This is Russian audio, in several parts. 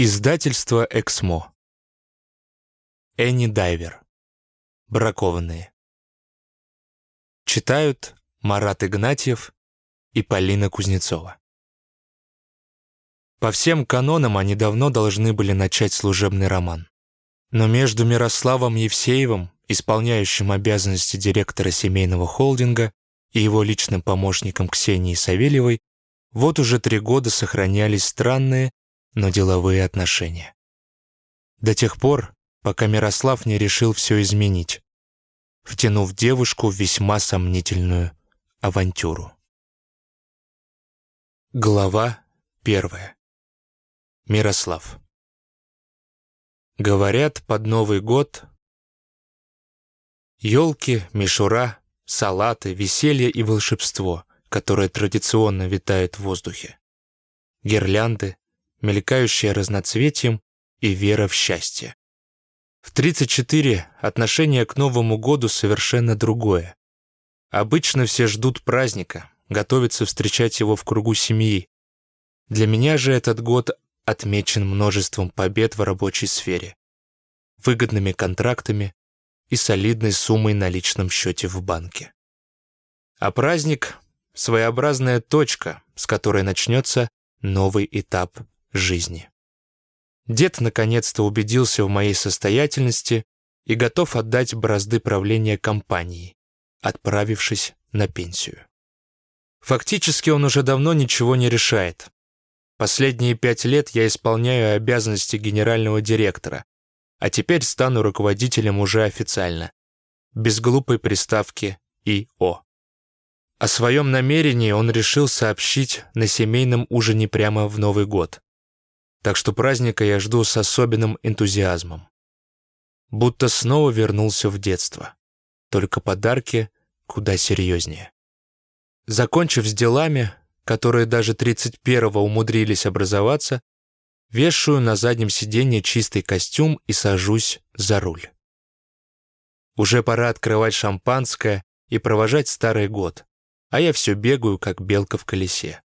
Издательство «Эксмо». Энни Дайвер. Бракованные. Читают Марат Игнатьев и Полина Кузнецова. По всем канонам они давно должны были начать служебный роман. Но между Мирославом Евсеевым, исполняющим обязанности директора семейного холдинга, и его личным помощником Ксенией Савельевой, вот уже три года сохранялись странные, но деловые отношения. До тех пор, пока Мирослав не решил все изменить, втянув девушку в весьма сомнительную авантюру. Глава первая. Мирослав. Говорят, под Новый год елки, мишура, салаты, веселье и волшебство, которое традиционно витает в воздухе. Гирлянды, мелькающая разноцветием и вера в счастье. В 34 отношение к Новому году совершенно другое. Обычно все ждут праздника, готовятся встречать его в кругу семьи. Для меня же этот год отмечен множеством побед в рабочей сфере, выгодными контрактами и солидной суммой на личном счете в банке. А праздник — своеобразная точка, с которой начнется новый этап жизни. Дед наконец-то убедился в моей состоятельности и готов отдать бразды правления компании, отправившись на пенсию. Фактически он уже давно ничего не решает. Последние пять лет я исполняю обязанности генерального директора, а теперь стану руководителем уже официально, без глупой приставки «ИО». О своем намерении он решил сообщить на семейном ужине прямо в Новый год так что праздника я жду с особенным энтузиазмом. Будто снова вернулся в детство. Только подарки куда серьезнее. Закончив с делами, которые даже 31-го умудрились образоваться, вешаю на заднем сиденье чистый костюм и сажусь за руль. Уже пора открывать шампанское и провожать старый год, а я все бегаю, как белка в колесе.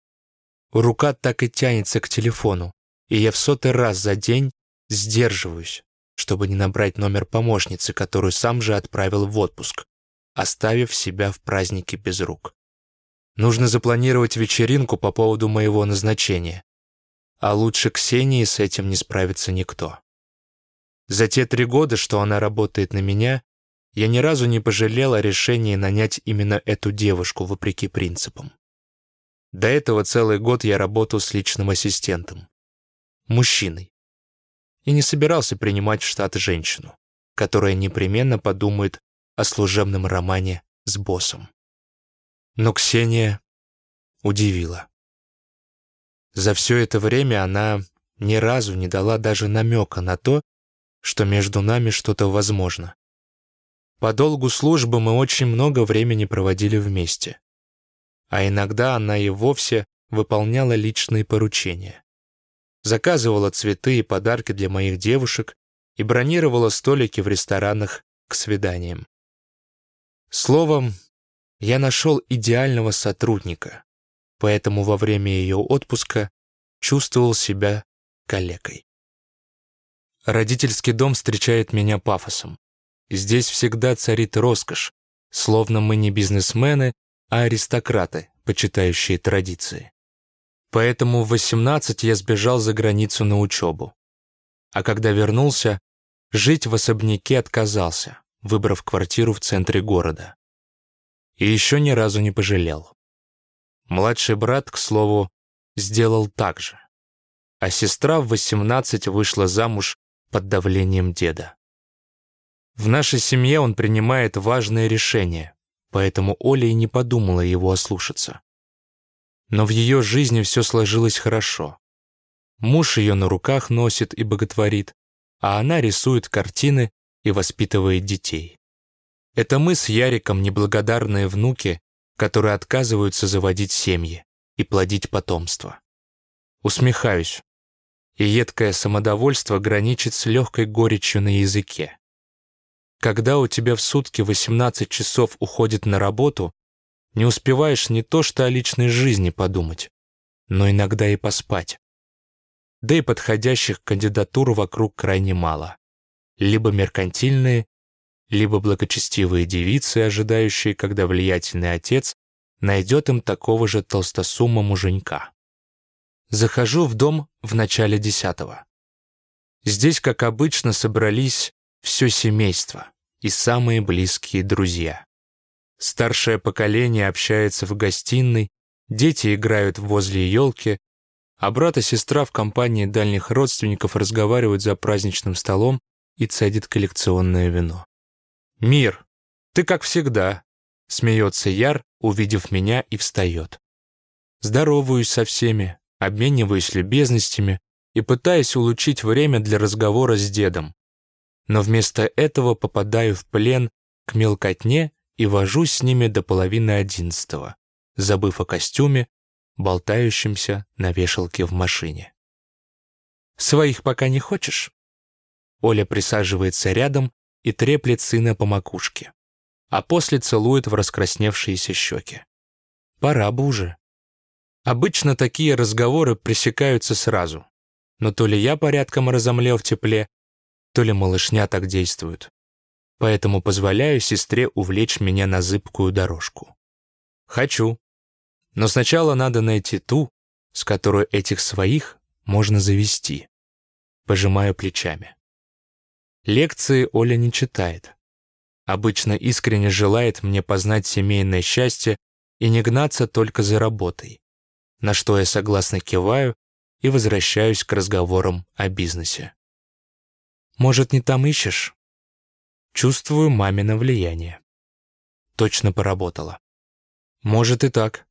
Рука так и тянется к телефону, и я в сотый раз за день сдерживаюсь, чтобы не набрать номер помощницы, которую сам же отправил в отпуск, оставив себя в празднике без рук. Нужно запланировать вечеринку по поводу моего назначения, а лучше Ксении с этим не справится никто. За те три года, что она работает на меня, я ни разу не пожалел о решении нанять именно эту девушку вопреки принципам. До этого целый год я работал с личным ассистентом мужчиной. И не собирался принимать в штат женщину, которая непременно подумает о служебном романе с боссом. Но Ксения удивила. За все это время она ни разу не дала даже намека на то, что между нами что-то возможно. По долгу службы мы очень много времени проводили вместе. А иногда она и вовсе выполняла личные поручения заказывала цветы и подарки для моих девушек и бронировала столики в ресторанах к свиданиям. Словом, я нашел идеального сотрудника, поэтому во время ее отпуска чувствовал себя калекой. Родительский дом встречает меня пафосом. Здесь всегда царит роскошь, словно мы не бизнесмены, а аристократы, почитающие традиции. Поэтому в 18 я сбежал за границу на учебу. А когда вернулся, жить в особняке отказался, выбрав квартиру в центре города. И еще ни разу не пожалел. Младший брат, к слову, сделал так же. А сестра в 18 вышла замуж под давлением деда. В нашей семье он принимает важные решения, поэтому Оля и не подумала его ослушаться но в ее жизни все сложилось хорошо. Муж ее на руках носит и боготворит, а она рисует картины и воспитывает детей. Это мы с Яриком неблагодарные внуки, которые отказываются заводить семьи и плодить потомство. Усмехаюсь, и едкое самодовольство граничит с легкой горечью на языке. Когда у тебя в сутки 18 часов уходит на работу, не успеваешь не то что о личной жизни подумать, но иногда и поспать. да и подходящих кандидатур вокруг крайне мало. Либо меркантильные, либо благочестивые девицы, ожидающие, когда влиятельный отец найдет им такого же толстосума муженька. Захожу в дом в начале десятого. Здесь, как обычно, собрались все семейство и самые близкие друзья. Старшее поколение общается в гостиной, дети играют возле елки, а брат и сестра в компании дальних родственников разговаривают за праздничным столом и цедят коллекционное вино. «Мир, ты как всегда», — смеется Яр, увидев меня, и встает. Здороваюсь со всеми, обмениваюсь любезностями и пытаюсь улучшить время для разговора с дедом. Но вместо этого попадаю в плен к мелкотне и вожусь с ними до половины одиннадцатого, забыв о костюме, болтающемся на вешалке в машине. «Своих пока не хочешь?» Оля присаживается рядом и треплет сына по макушке, а после целует в раскрасневшиеся щеки. «Пора бы уже». Обычно такие разговоры пресекаются сразу, но то ли я порядком разомлел в тепле, то ли малышня так действует. Поэтому позволяю сестре увлечь меня на зыбкую дорожку. Хочу. Но сначала надо найти ту, с которой этих своих можно завести. Пожимаю плечами. Лекции Оля не читает. Обычно искренне желает мне познать семейное счастье и не гнаться только за работой, на что я согласно киваю и возвращаюсь к разговорам о бизнесе. «Может, не там ищешь?» Чувствую мамино влияние. Точно поработала. Может и так.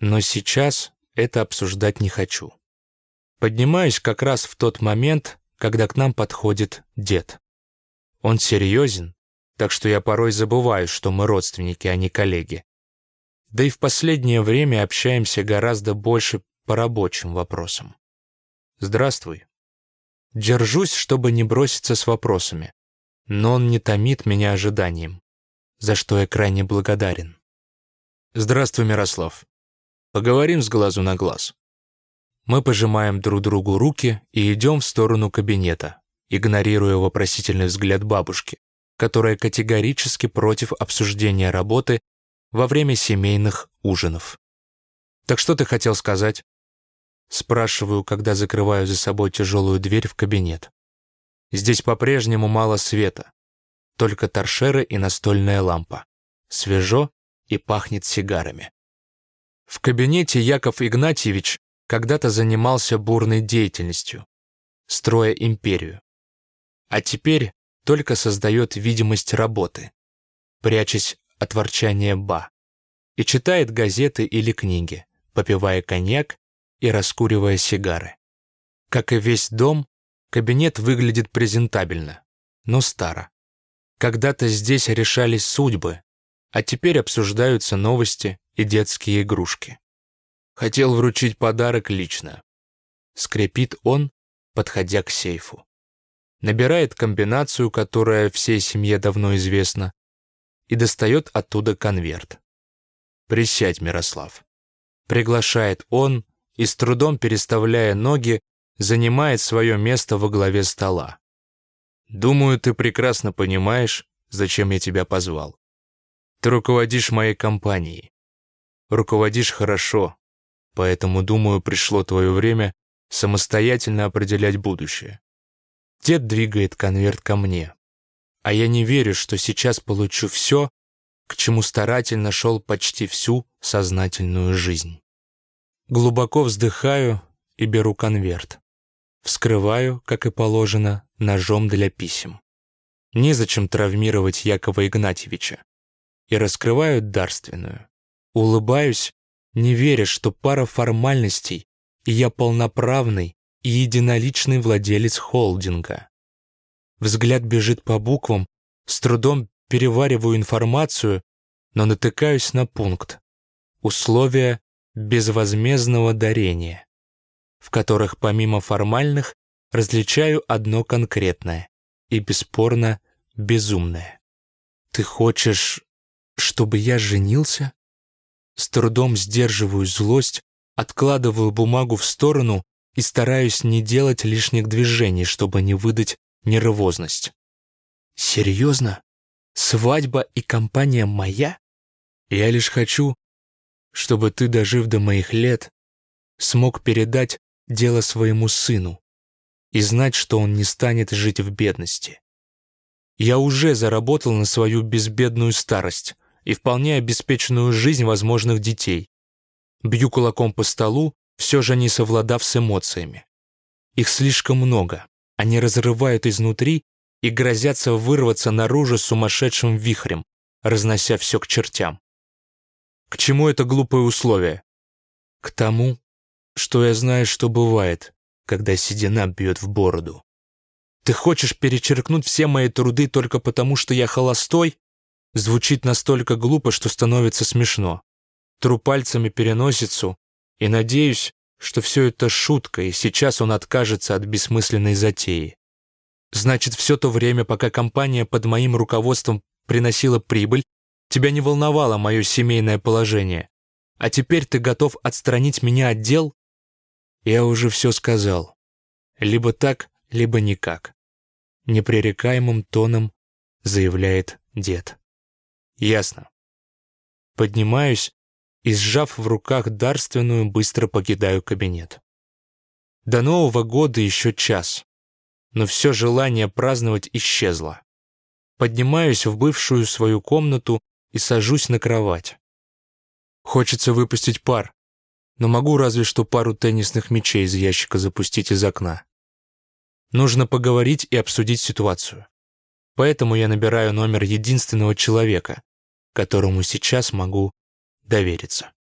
Но сейчас это обсуждать не хочу. Поднимаюсь как раз в тот момент, когда к нам подходит дед. Он серьезен, так что я порой забываю, что мы родственники, а не коллеги. Да и в последнее время общаемся гораздо больше по рабочим вопросам. «Здравствуй». Держусь, чтобы не броситься с вопросами, но он не томит меня ожиданием, за что я крайне благодарен. «Здравствуй, Мирослав. Поговорим с глазу на глаз». Мы пожимаем друг другу руки и идем в сторону кабинета, игнорируя вопросительный взгляд бабушки, которая категорически против обсуждения работы во время семейных ужинов. «Так что ты хотел сказать?» Спрашиваю, когда закрываю за собой тяжелую дверь в кабинет. Здесь по-прежнему мало света. Только торшеры и настольная лампа. Свежо и пахнет сигарами. В кабинете Яков Игнатьевич когда-то занимался бурной деятельностью, строя империю. А теперь только создает видимость работы, прячась от ворчания ба, и читает газеты или книги, попивая коньяк и раскуривая сигары. Как и весь дом, кабинет выглядит презентабельно, но старо. Когда-то здесь решались судьбы, а теперь обсуждаются новости и детские игрушки. Хотел вручить подарок лично. Скрипит он, подходя к сейфу. Набирает комбинацию, которая всей семье давно известна, и достает оттуда конверт. «Присядь, Мирослав». Приглашает он, и с трудом переставляя ноги, занимает свое место во главе стола. «Думаю, ты прекрасно понимаешь, зачем я тебя позвал. Ты руководишь моей компанией. Руководишь хорошо, поэтому, думаю, пришло твое время самостоятельно определять будущее. Дед двигает конверт ко мне, а я не верю, что сейчас получу все, к чему старательно шел почти всю сознательную жизнь. Глубоко вздыхаю и беру конверт. Вскрываю, как и положено, ножом для писем. Незачем травмировать Якова Игнатьевича. И раскрываю дарственную. Улыбаюсь, не веря, что пара формальностей, и я полноправный и единоличный владелец холдинга. Взгляд бежит по буквам, с трудом перевариваю информацию, но натыкаюсь на пункт. Условия безвозмездного дарения, в которых помимо формальных различаю одно конкретное и бесспорно безумное. «Ты хочешь, чтобы я женился?» С трудом сдерживаю злость, откладываю бумагу в сторону и стараюсь не делать лишних движений, чтобы не выдать нервозность. Серьезно? Свадьба и компания моя? Я лишь хочу, чтобы ты, дожив до моих лет, смог передать дело своему сыну и знать, что он не станет жить в бедности. Я уже заработал на свою безбедную старость и вполне обеспеченную жизнь возможных детей. Бью кулаком по столу, все же не совладав с эмоциями. Их слишком много, они разрывают изнутри и грозятся вырваться наружу сумасшедшим вихрем, разнося все к чертям. К чему это глупое условие? К тому, что я знаю, что бывает, когда седина бьет в бороду. Ты хочешь перечеркнуть все мои труды только потому, что я холостой? Звучит настолько глупо, что становится смешно. Тру пальцами переносицу и надеюсь, что все это шутка, и сейчас он откажется от бессмысленной затеи. Значит, все то время, пока компания под моим руководством приносила прибыль, тебя не волновало мое семейное положение. А теперь ты готов отстранить меня от дел? Я уже все сказал. Либо так, либо никак непререкаемым тоном заявляет дед. Ясно. Поднимаюсь и, сжав в руках дарственную, быстро покидаю кабинет. До Нового года еще час, но все желание праздновать исчезло. Поднимаюсь в бывшую свою комнату и сажусь на кровать. Хочется выпустить пар, но могу разве что пару теннисных мячей из ящика запустить из окна. Нужно поговорить и обсудить ситуацию. Поэтому я набираю номер единственного человека, которому сейчас могу довериться.